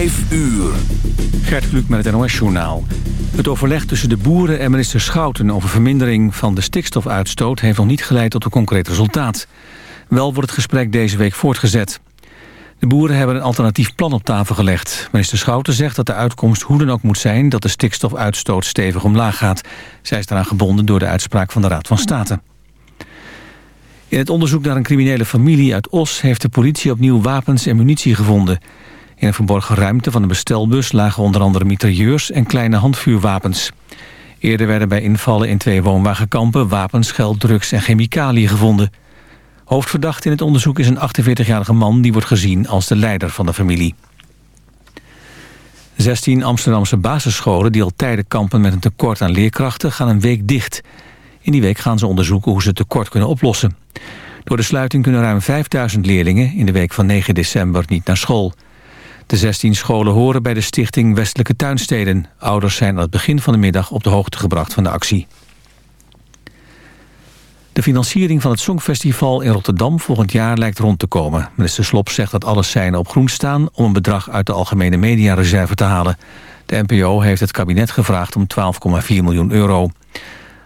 5 uur. Gert Kluk met het NOS-journaal. Het overleg tussen de boeren en minister Schouten... over vermindering van de stikstofuitstoot... heeft nog niet geleid tot een concreet resultaat. Wel wordt het gesprek deze week voortgezet. De boeren hebben een alternatief plan op tafel gelegd. Minister Schouten zegt dat de uitkomst hoe dan ook moet zijn... dat de stikstofuitstoot stevig omlaag gaat. Zij is daaraan gebonden door de uitspraak van de Raad van State. In het onderzoek naar een criminele familie uit Os... heeft de politie opnieuw wapens en munitie gevonden. In een verborgen ruimte van de bestelbus lagen onder andere mitrailleurs... en kleine handvuurwapens. Eerder werden bij invallen in twee woonwagenkampen... wapens, geld, drugs en chemicaliën gevonden. Hoofdverdacht in het onderzoek is een 48-jarige man... die wordt gezien als de leider van de familie. 16 Amsterdamse basisscholen die al tijden kampen met een tekort aan leerkrachten... gaan een week dicht... In die week gaan ze onderzoeken hoe ze het tekort kunnen oplossen. Door de sluiting kunnen ruim 5000 leerlingen in de week van 9 december niet naar school. De 16 scholen horen bij de stichting Westelijke Tuinsteden. Ouders zijn aan het begin van de middag op de hoogte gebracht van de actie. De financiering van het Songfestival in Rotterdam volgend jaar lijkt rond te komen. Minister Slop zegt dat alle seinen op groen staan om een bedrag uit de algemene mediareserve te halen. De NPO heeft het kabinet gevraagd om 12,4 miljoen euro.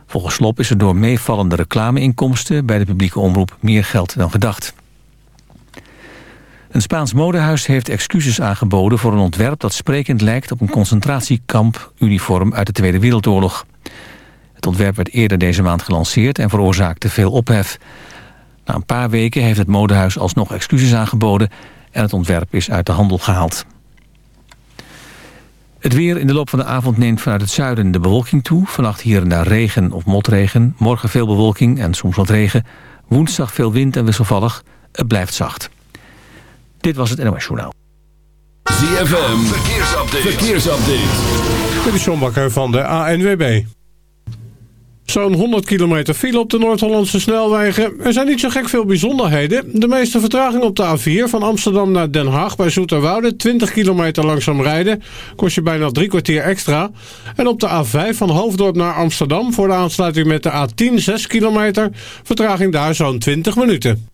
Volgens Slop is er door meevallende reclameinkomsten bij de publieke omroep meer geld dan gedacht. Een Spaans modehuis heeft excuses aangeboden voor een ontwerp dat sprekend lijkt op een concentratiekamp-uniform uit de Tweede Wereldoorlog. Het ontwerp werd eerder deze maand gelanceerd en veroorzaakte veel ophef. Na een paar weken heeft het modehuis alsnog excuses aangeboden en het ontwerp is uit de handel gehaald. Het weer in de loop van de avond neemt vanuit het zuiden de bewolking toe. Vannacht hier en daar regen of motregen. Morgen veel bewolking en soms wat regen. Woensdag veel wind en wisselvallig. Het blijft zacht. Dit was het NOS Journaal. ZFM, verkeersupdate. verkeersupdate. Dit is John Bakker van de ANWB. Zo'n 100 kilometer file op de Noord-Hollandse snelwegen. Er zijn niet zo gek veel bijzonderheden. De meeste vertraging op de A4 van Amsterdam naar Den Haag bij Zoeterwoude. 20 kilometer langzaam rijden. Kost je bijna drie kwartier extra. En op de A5 van Hoofddorp naar Amsterdam voor de aansluiting met de A10 6 kilometer. Vertraging daar zo'n 20 minuten.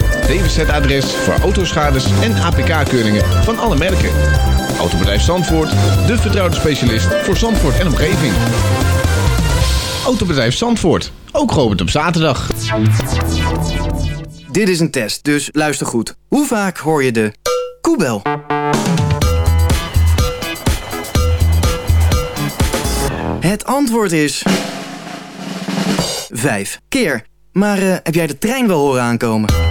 DWZ-adres voor autoschades en APK-keuringen van alle merken. Autobedrijf Zandvoort, de vertrouwde specialist voor Zandvoort en omgeving. Autobedrijf Zandvoort, ook geopend op zaterdag. Dit is een test, dus luister goed. Hoe vaak hoor je de koebel? Het antwoord is... Vijf keer. Maar uh, heb jij de trein wel horen aankomen?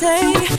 day.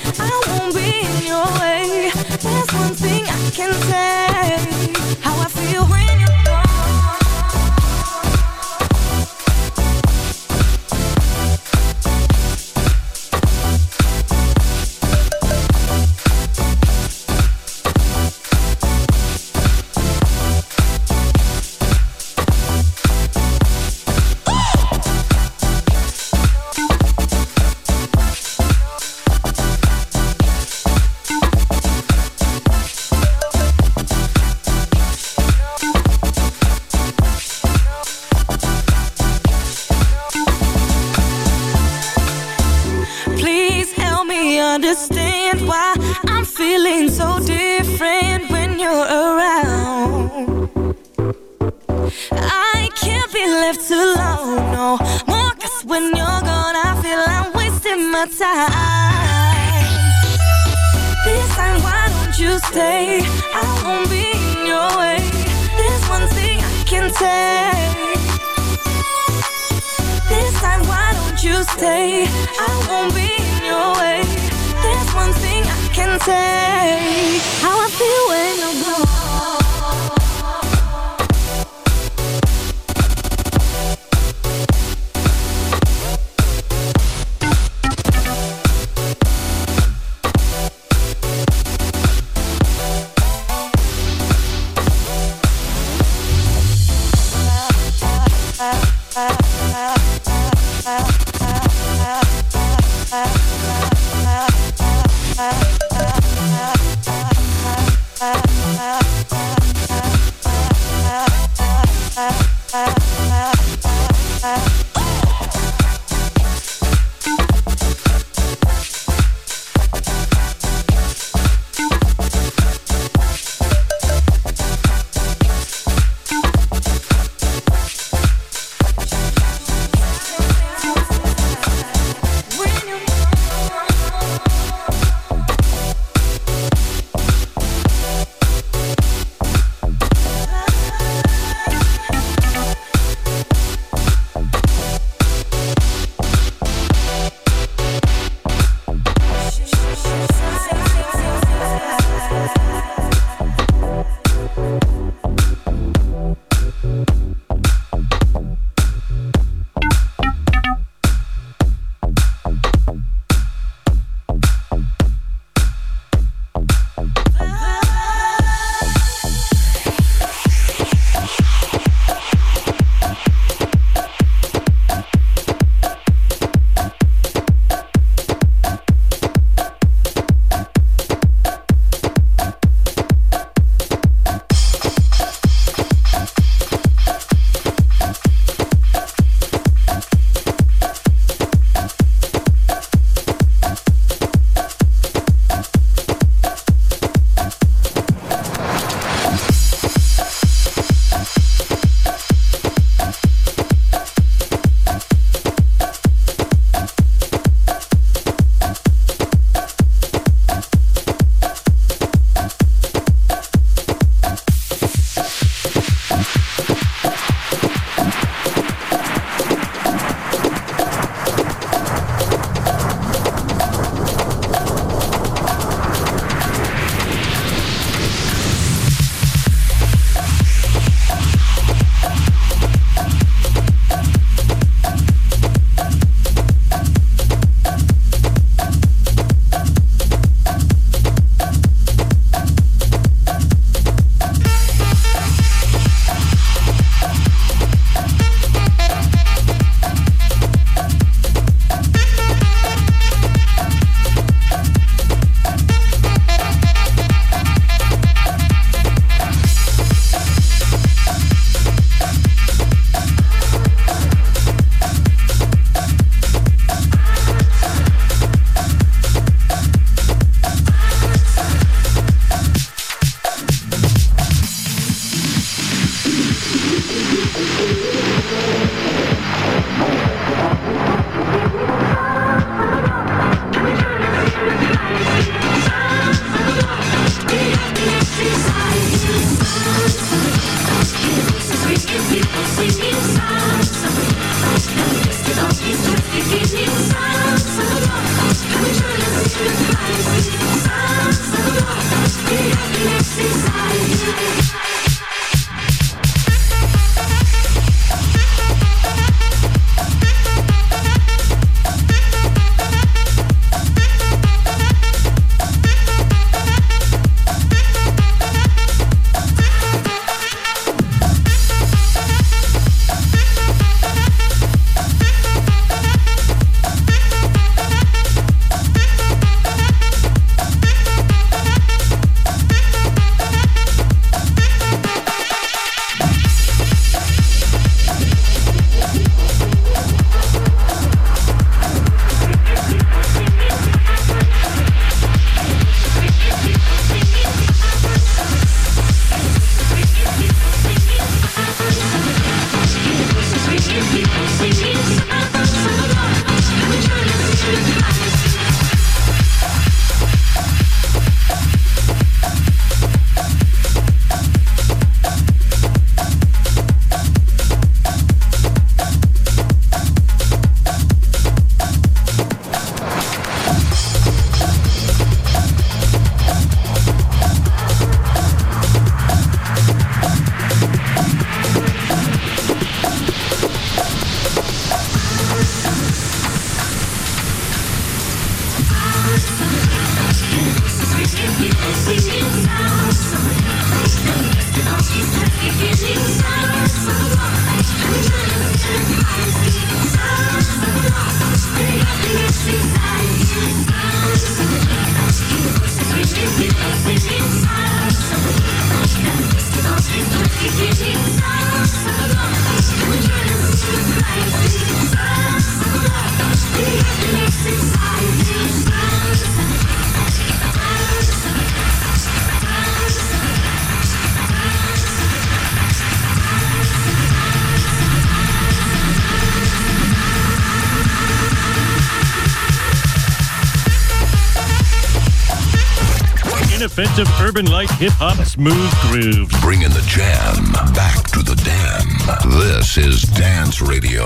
Defensive, urban light hip hop smooth grooves. Bringing the jam back to the dam. This is Dance Radio.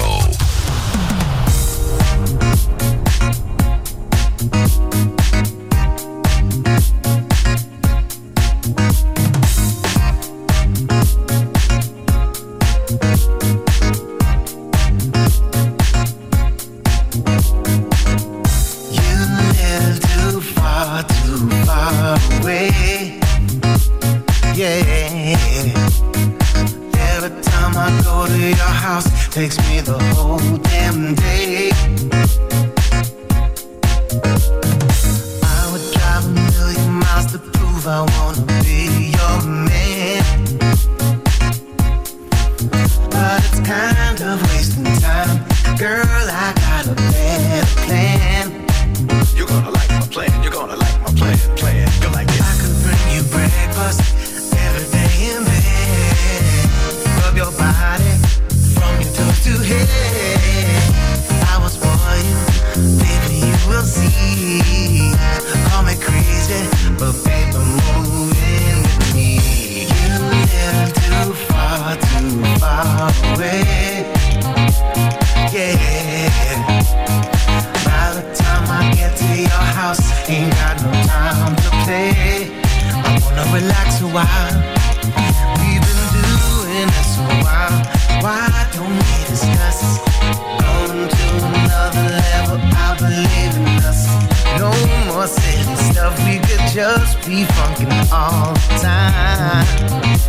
just be funkin' all the time.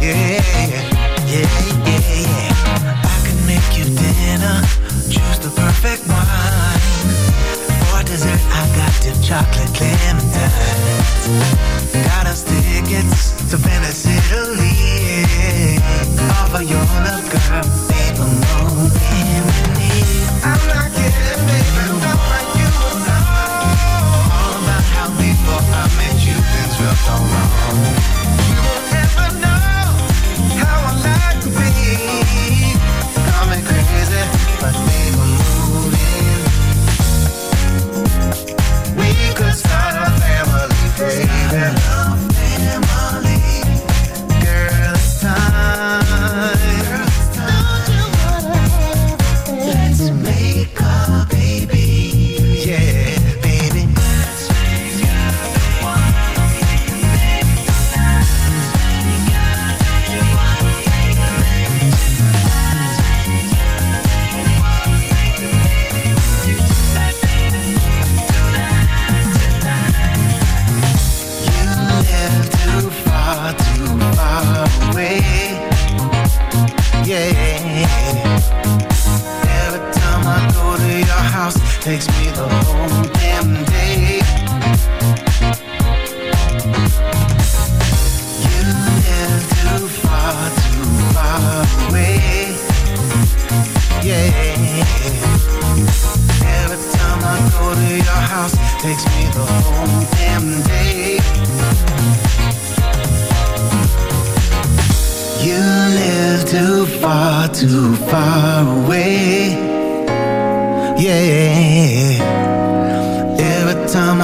Yeah, yeah, yeah, yeah. I can make you dinner, choose the perfect wine. For dessert, I got your chocolate clementines. Got us tickets to Venice, Italy. Off of your love, girl, paper moon.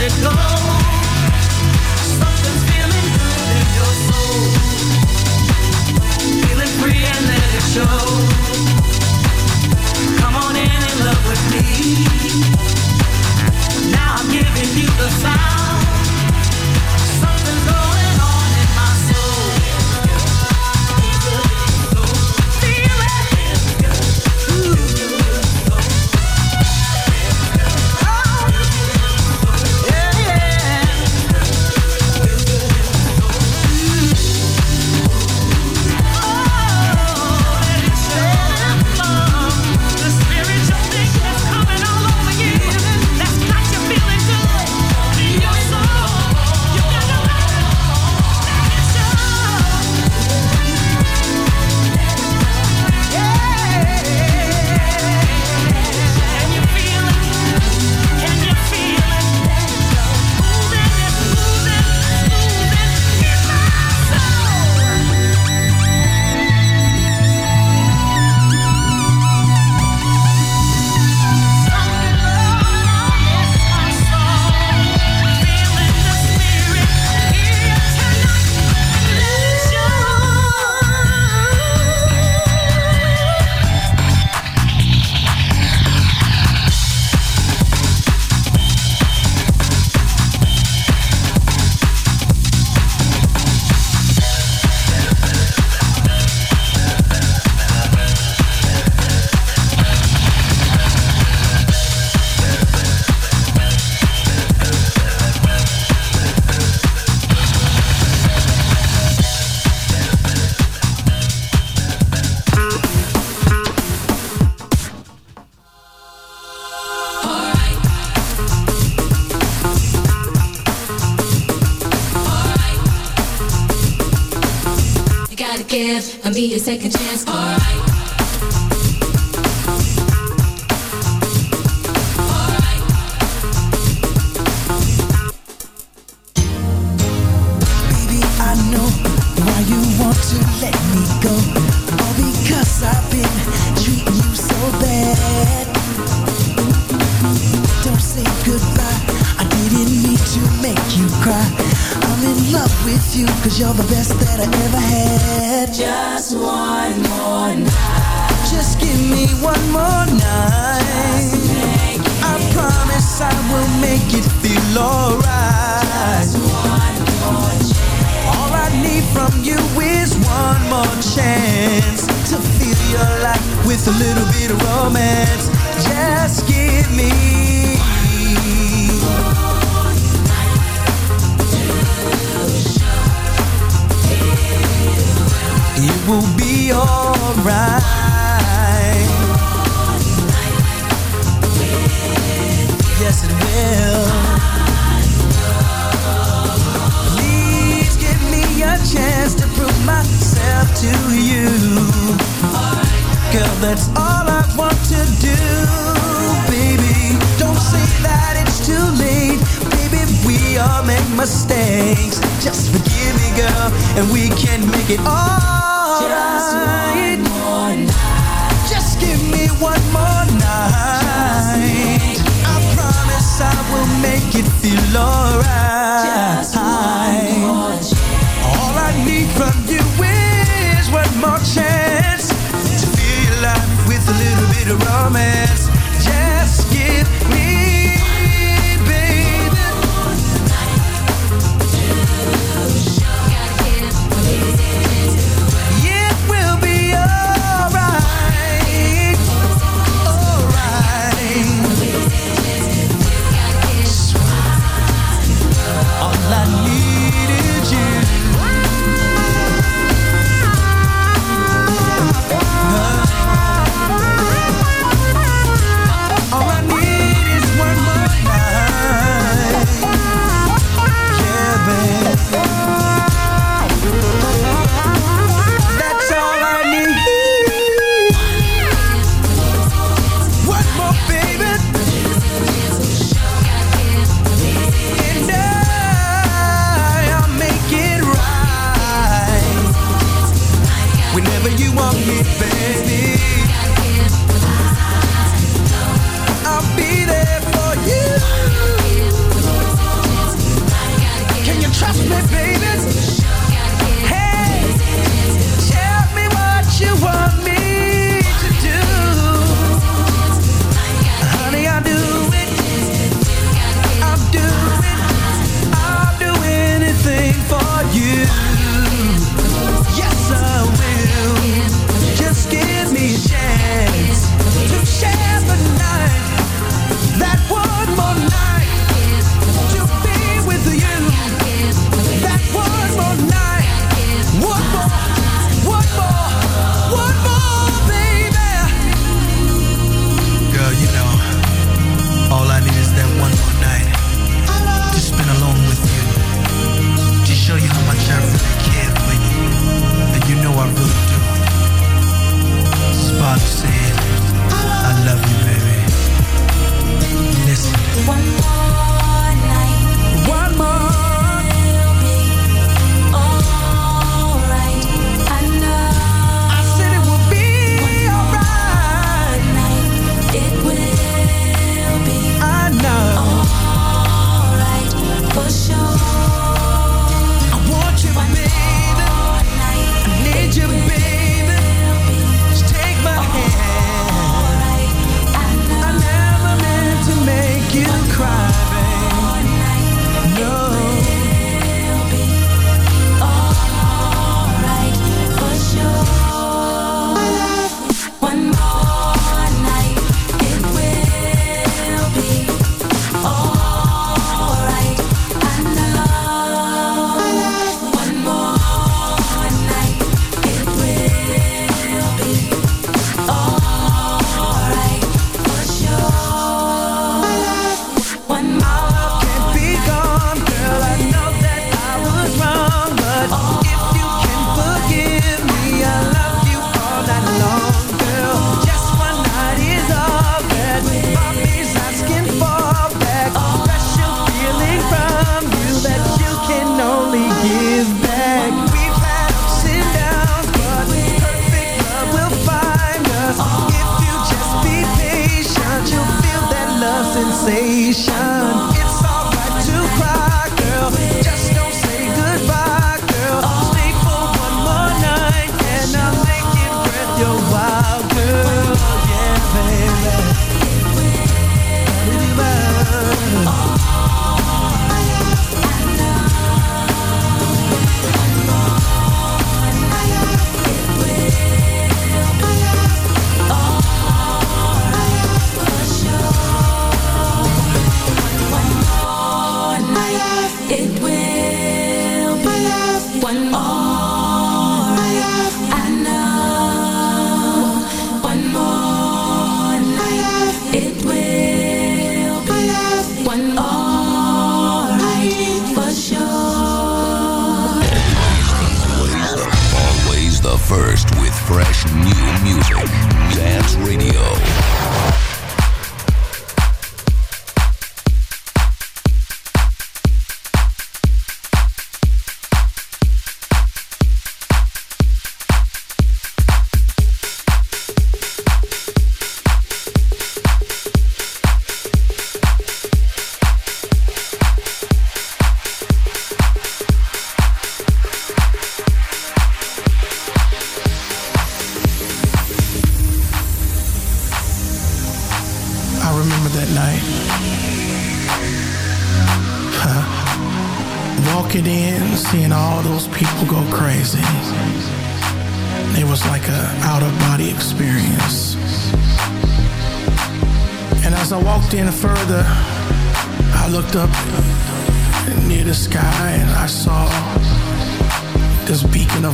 let go. chance and be a second chance. Alright. make it feel alright. All I need from you is one more chance to feel life with a little bit of romance. sensation. First with fresh new music. Dance Radio.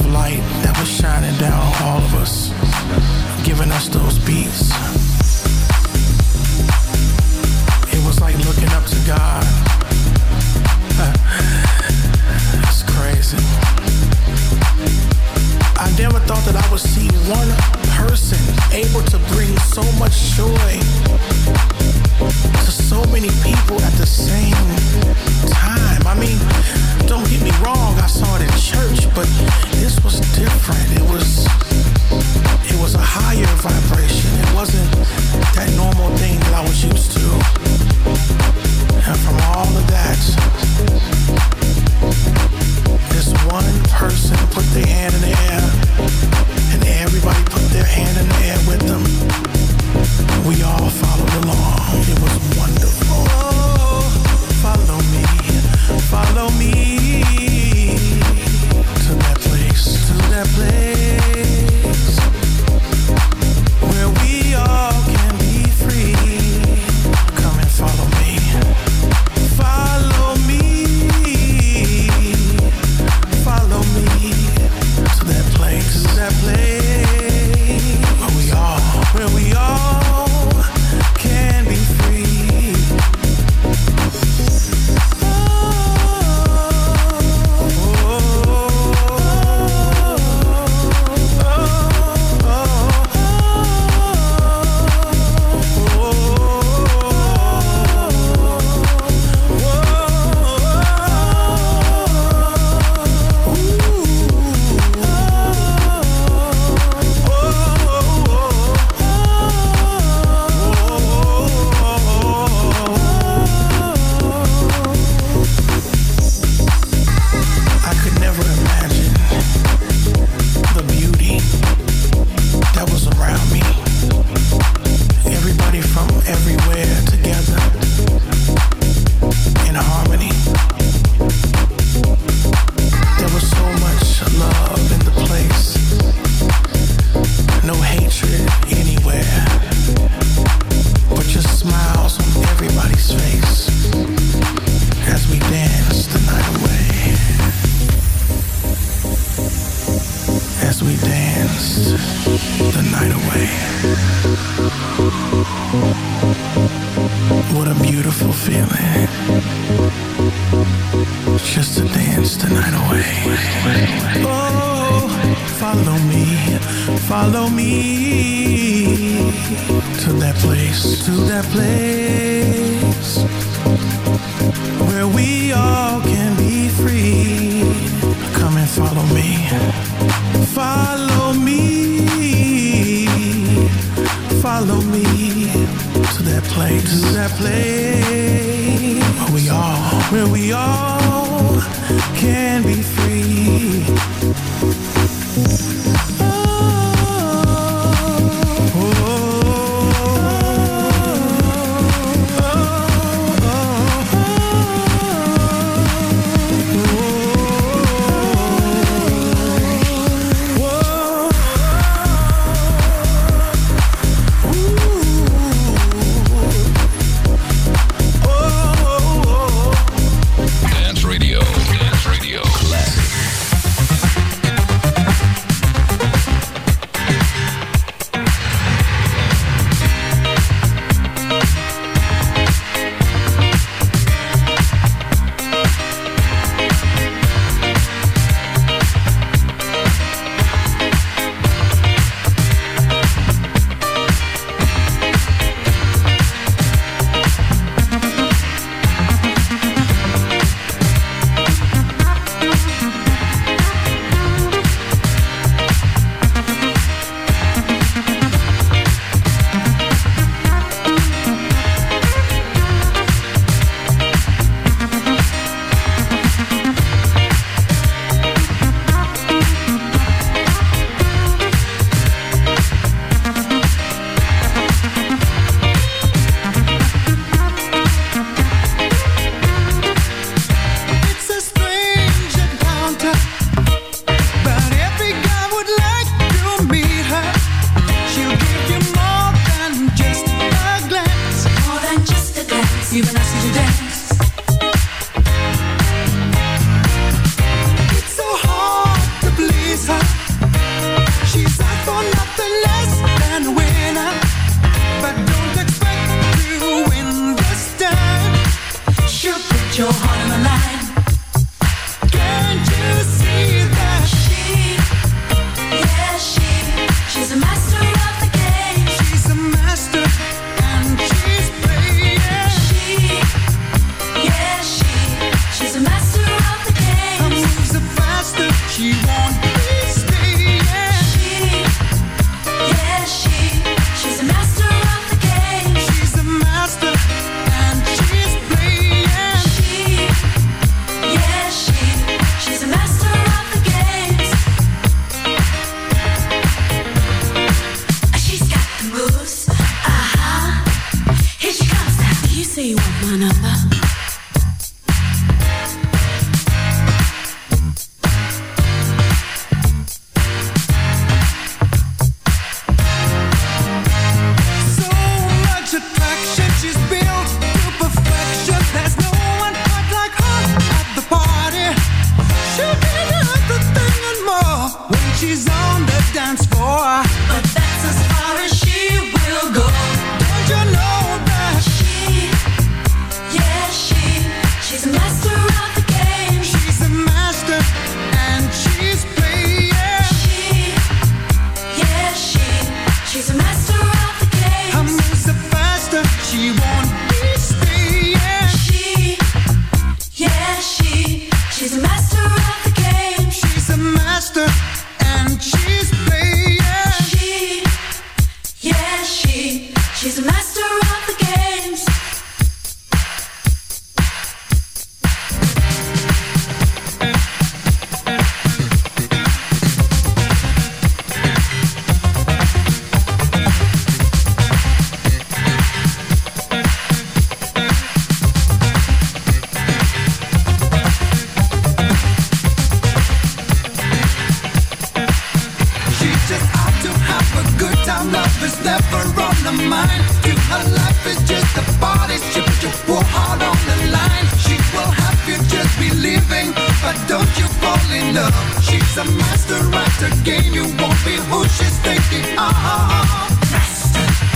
Of light that was shining down on all of us, giving us those beats. It was like looking up to God. It's crazy. I never thought that I would see one person able to bring so much joy to so many people at the same time. I mean, don't get me wrong, I saw it in church, but this was different. It was it was a higher vibration. It wasn't that normal thing that I was used to. And from all of that, this one person put their hand in the air, and everybody put their hand in the air with them. We all followed along. It was wonderful. the right to game, you won't be who she's thinking. Ah, ah, ah. Master.